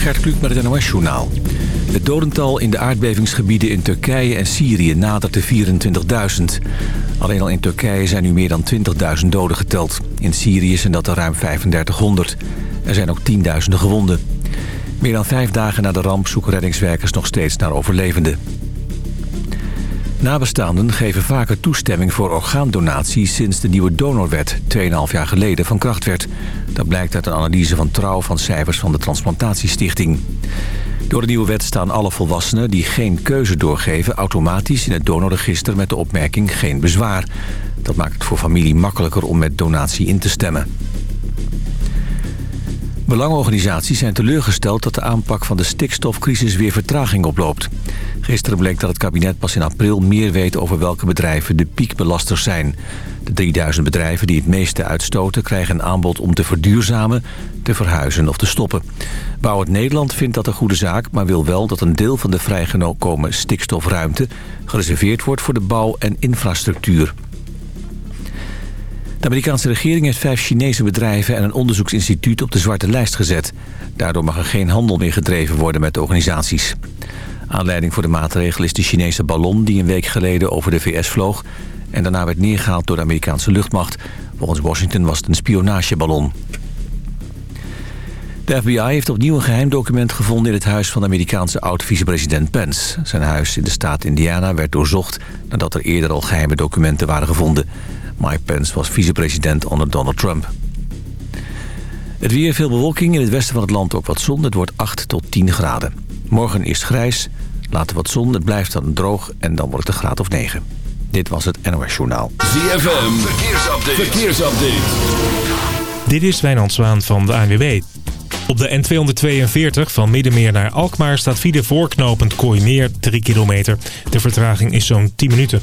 Gert Kluk met het NOS-journaal. Het dodental in de aardbevingsgebieden in Turkije en Syrië nadert de 24.000. Alleen al in Turkije zijn nu meer dan 20.000 doden geteld. In Syrië zijn dat er ruim 3500. Er zijn ook tienduizenden gewonden. Meer dan vijf dagen na de ramp zoeken reddingswerkers nog steeds naar overlevenden. Nabestaanden geven vaker toestemming voor orgaandonatie sinds de nieuwe donorwet 2,5 jaar geleden van kracht werd. Dat blijkt uit een analyse van trouw van cijfers van de Transplantatiestichting. Door de nieuwe wet staan alle volwassenen die geen keuze doorgeven... automatisch in het donorregister met de opmerking geen bezwaar. Dat maakt het voor familie makkelijker om met donatie in te stemmen. Belangenorganisaties zijn teleurgesteld dat de aanpak van de stikstofcrisis weer vertraging oploopt. Gisteren bleek dat het kabinet pas in april meer weet over welke bedrijven de piekbelasters zijn. De 3000 bedrijven die het meeste uitstoten krijgen een aanbod om te verduurzamen, te verhuizen of te stoppen. Bouw het Nederland vindt dat een goede zaak, maar wil wel dat een deel van de vrijgenomen stikstofruimte gereserveerd wordt voor de bouw en infrastructuur. De Amerikaanse regering heeft vijf Chinese bedrijven en een onderzoeksinstituut op de zwarte lijst gezet. Daardoor mag er geen handel meer gedreven worden met de organisaties. Aanleiding voor de maatregel is de Chinese ballon die een week geleden over de VS vloog... en daarna werd neergehaald door de Amerikaanse luchtmacht. Volgens Washington was het een spionageballon. De FBI heeft opnieuw een geheim document gevonden in het huis van de Amerikaanse oud-vicepresident Pence. Zijn huis in de staat Indiana werd doorzocht nadat er eerder al geheime documenten waren gevonden. Mike Pence was vicepresident onder Donald Trump. Het weer, veel bewolking. In het westen van het land ook wat zon. Het wordt 8 tot 10 graden. Morgen is grijs, later wat zon. Het blijft dan droog en dan wordt het een graad of 9. Dit was het NOS Journaal. ZFM, verkeersupdate. verkeersupdate. Dit is Wijnand Zwaan van de ANWB. Op de N242 van Middenmeer naar Alkmaar staat file voorknopend Kooimeer 3 kilometer. De vertraging is zo'n 10 minuten.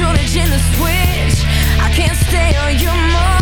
shortage in the switch. I can't stay on your mind.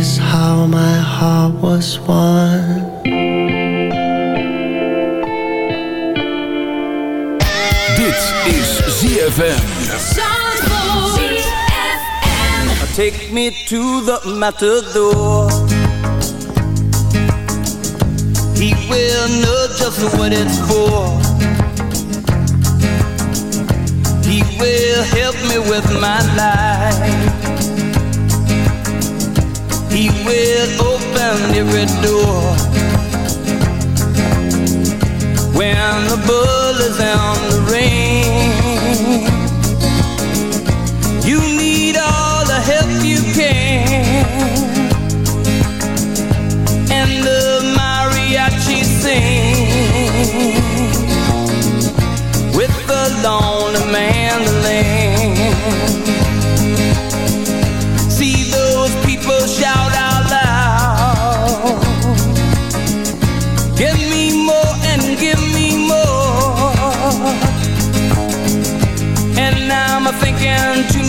is how my heart was won. Dit is ZFM. Take me to the matador. He will know just what it's for. He will help me with my life. He will open every door When the bull on the rain. You need all the help you can And the mariachi sing With the lonely mandolin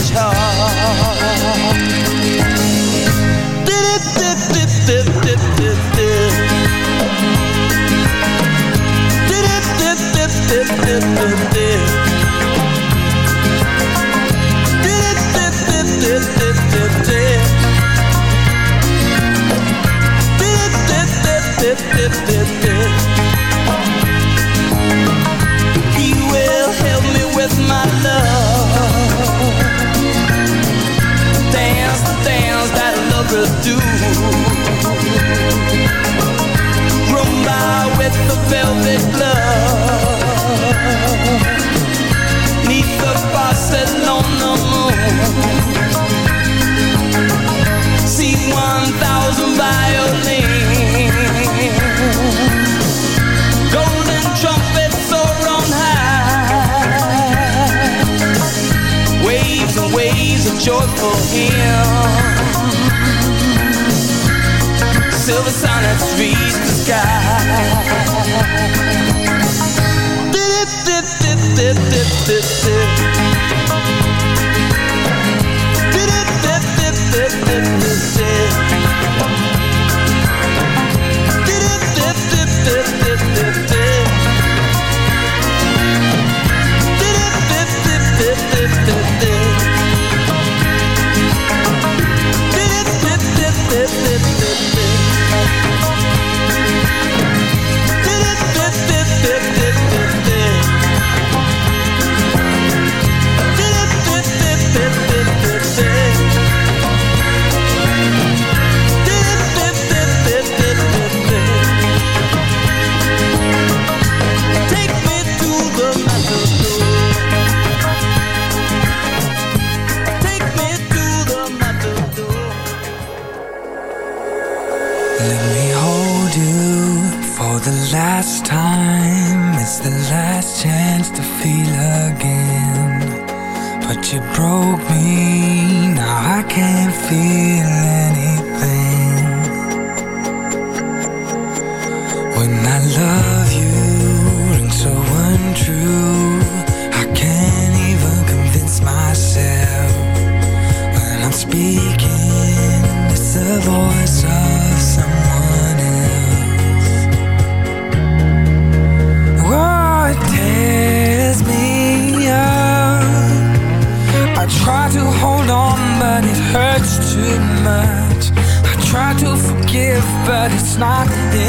his heart. Did it, did, did, did, did, did, did. Did it, did, did, did, did, did, did. with the velvet glove, neath the moon. See one thousand violins, golden trumpets are on high, waves and waves of joyful hymns silver sonnets reach the sky. chance to feel again. But you broke me, now I can't feel it.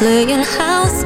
playing house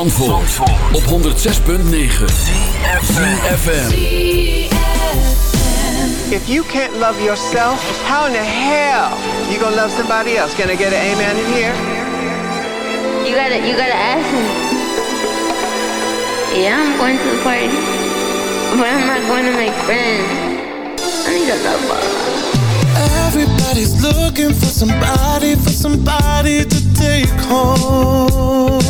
van Zandvoort, op 106.9 CFFM If you can't love yourself, how in the hell you gonna love somebody else? Can I get an amen in here? You gotta, you gotta ask him. Yeah, I'm going to the party, but I'm not going to make friends. I need a lover. Everybody's looking for somebody, for somebody to take home.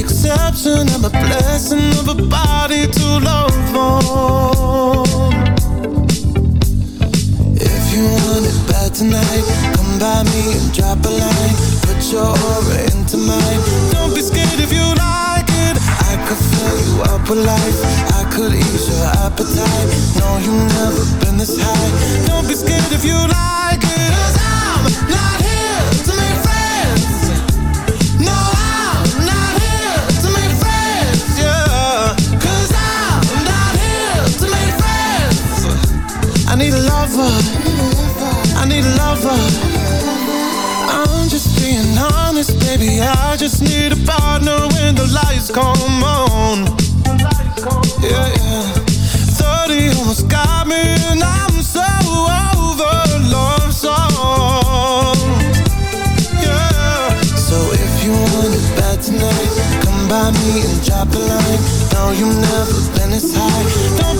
The exception, I'm a blessing of a body to love on. If you want it bad tonight, come by me and drop a line. Put your aura into mine. Don't be scared if you like it. I could fill you up with life. Come on. Yeah, yeah. 30 almost got me, and I'm so over love songs. Yeah. So if you want it bad tonight, come by me and drop a line. No, you've never been this high. Don't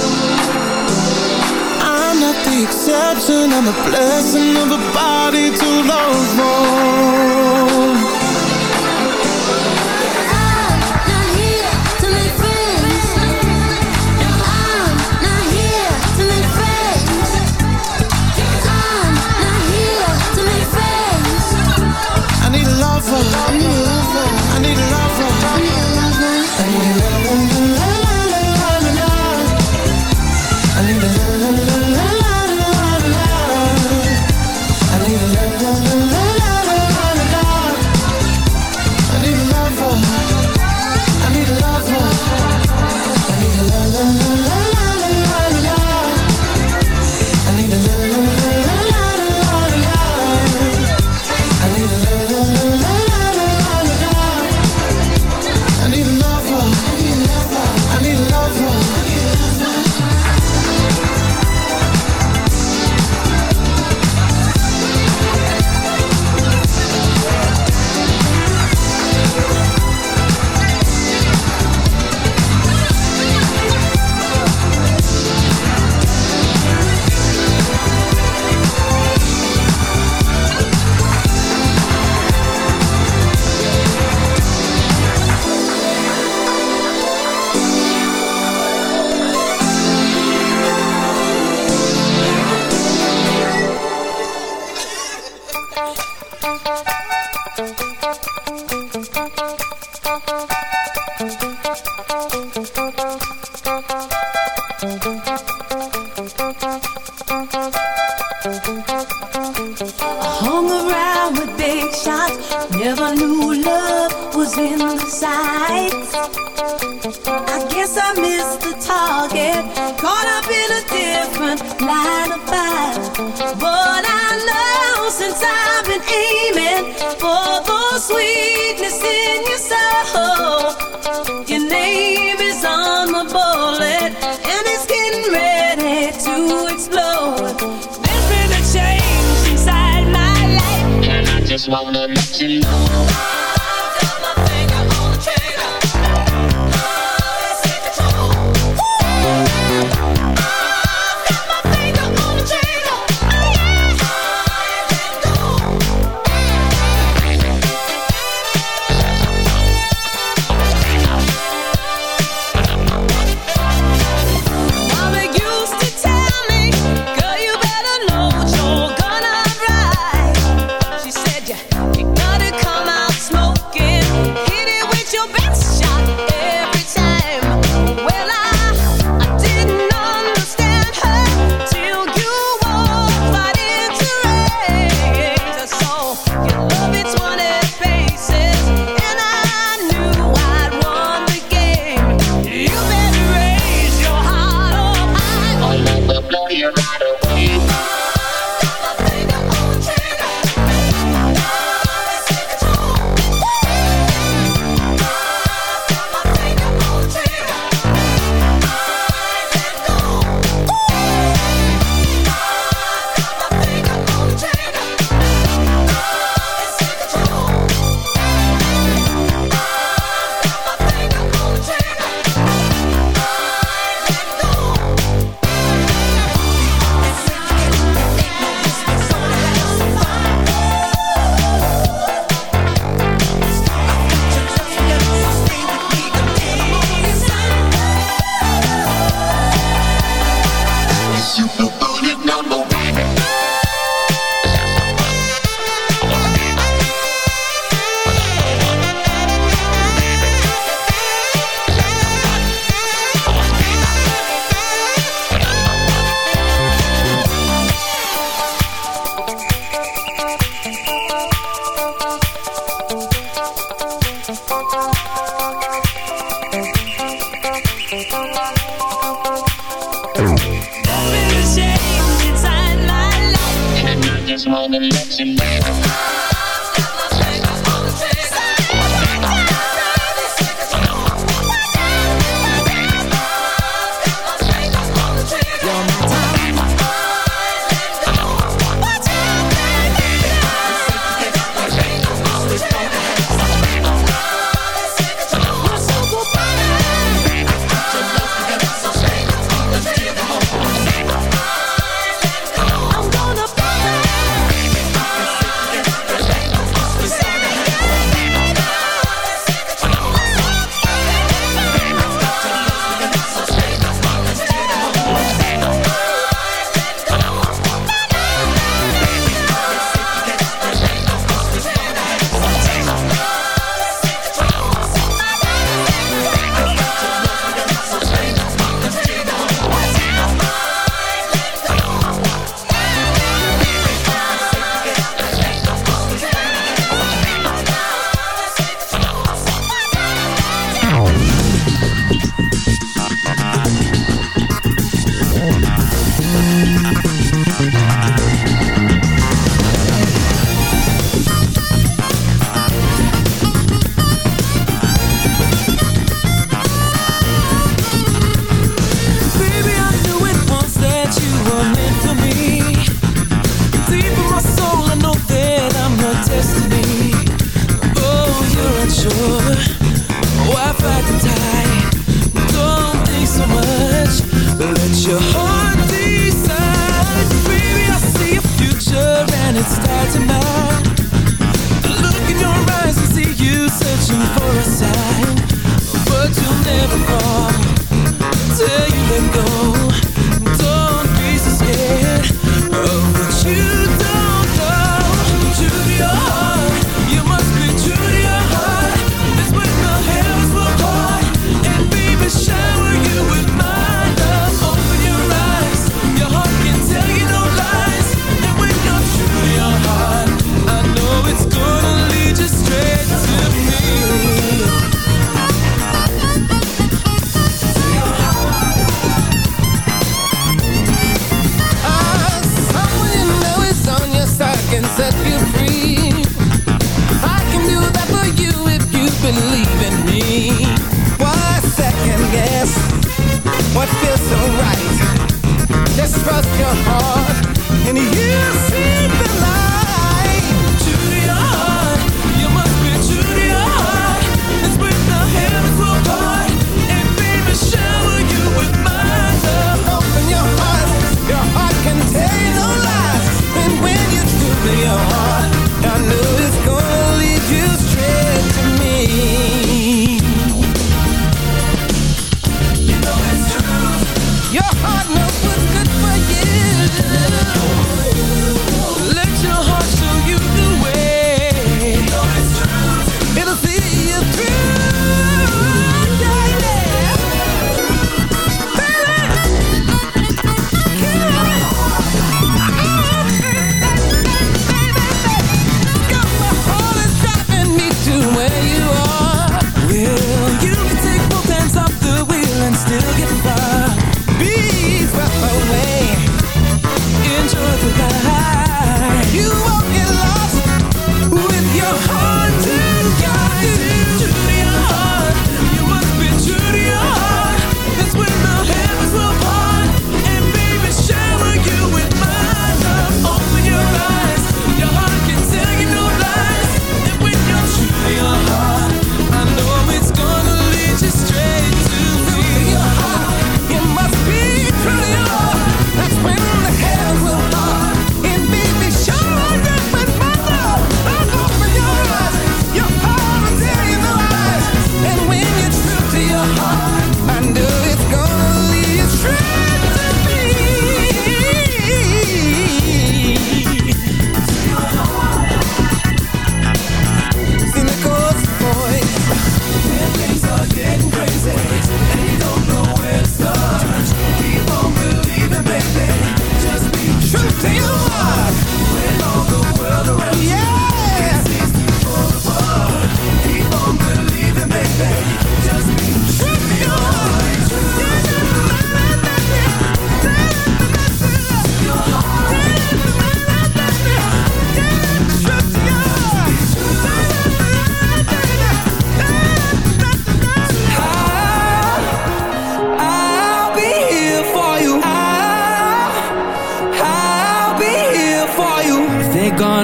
deception and the blessing of a body to love more wanna let you know.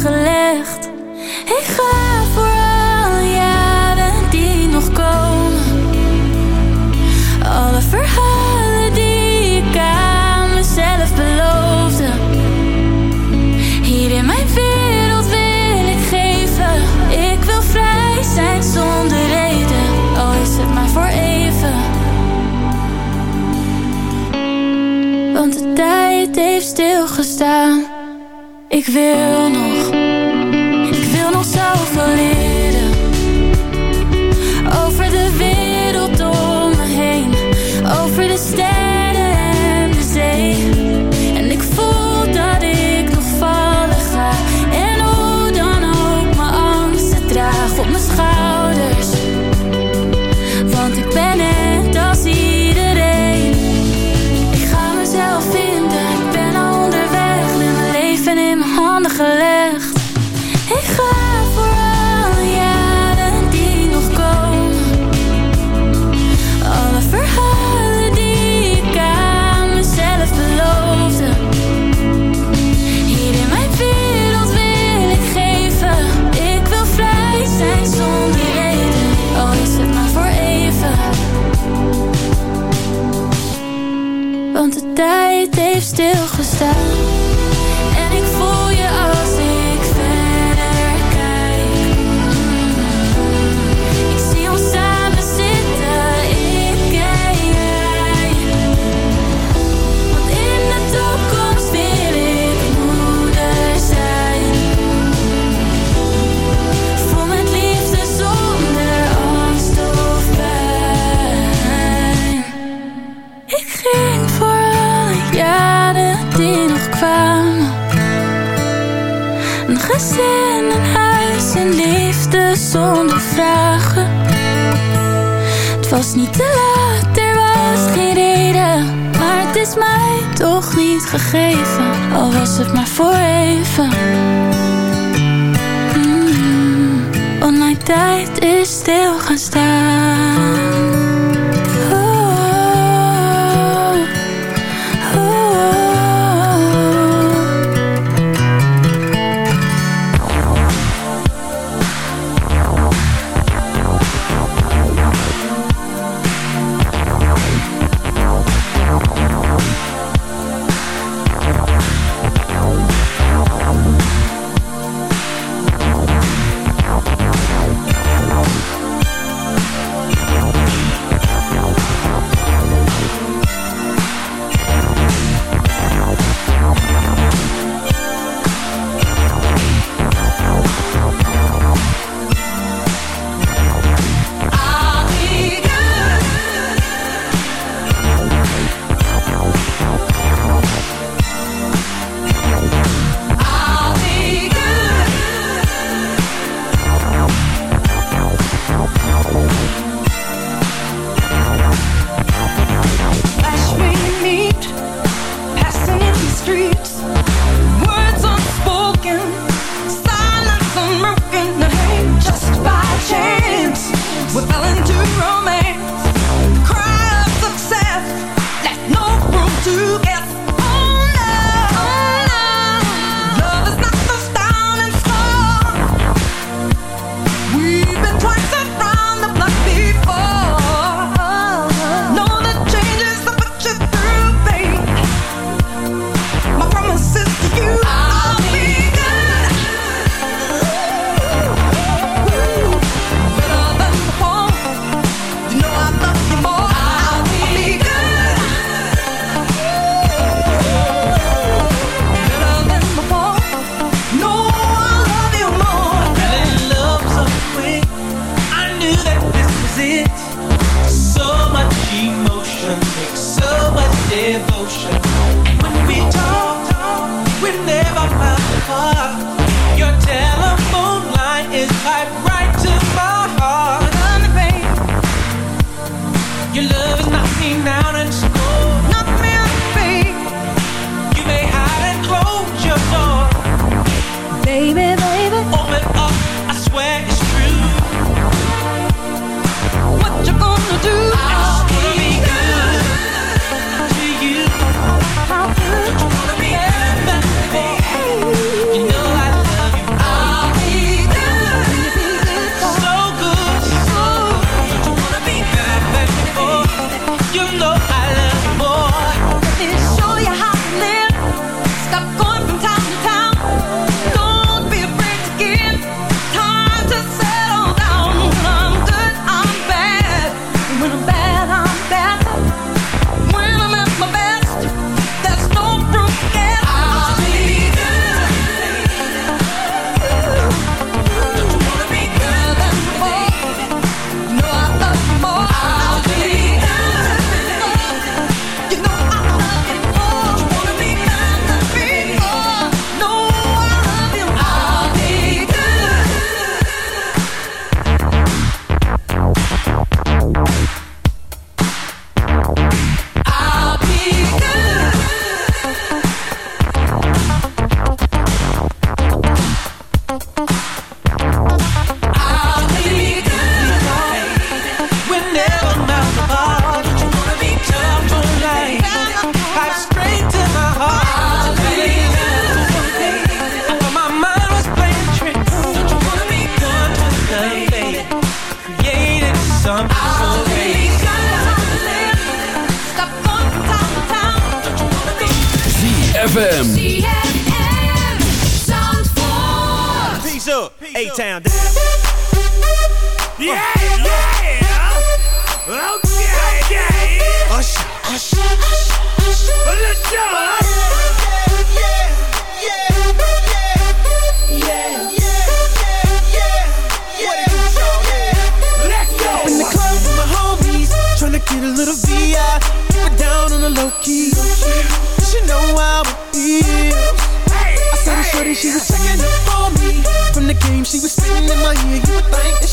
Ik ga voor alle jaren die nog komen. Alle verhalen die ik aan mezelf beloofde. Hier in mijn wereld wil ik geven. Ik wil vrij zijn zonder reden. Al is het maar voor even. Want de tijd heeft stilgestaan. Ik wil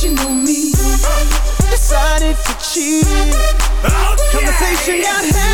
cheating on me. Decided to cheat. Conversation got heavy.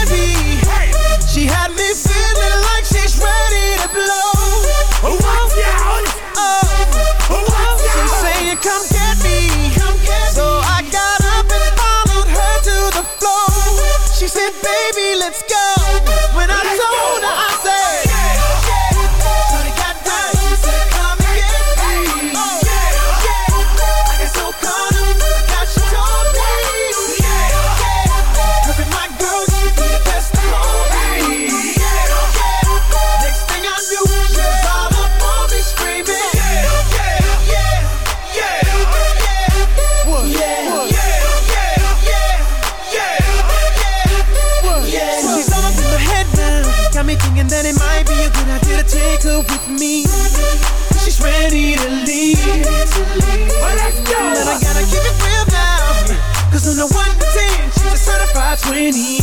winning.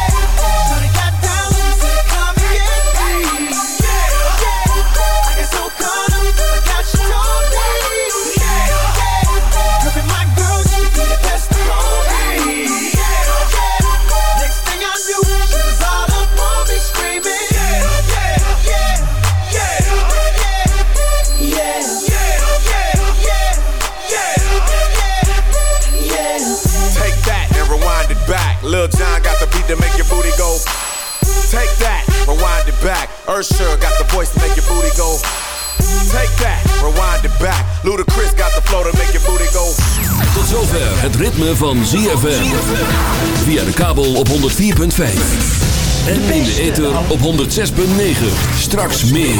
Lil John got the beat to make your booty go. Take that, rewind it back. Ursher got the voice to make your booty go. Take that, rewind it back. Ludacris got the flow to make your booty go. Tot zover het ritme van ZFM. Via de kabel op 104.5. En in de ether op 106.9. Straks meer.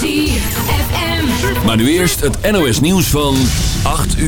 ZFM. Maar nu eerst het NOS nieuws van 8 uur.